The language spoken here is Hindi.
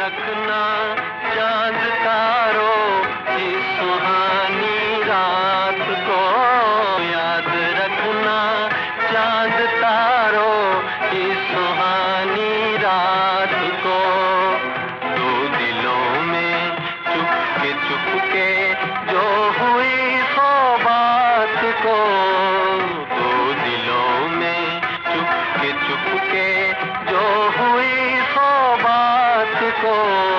रखना को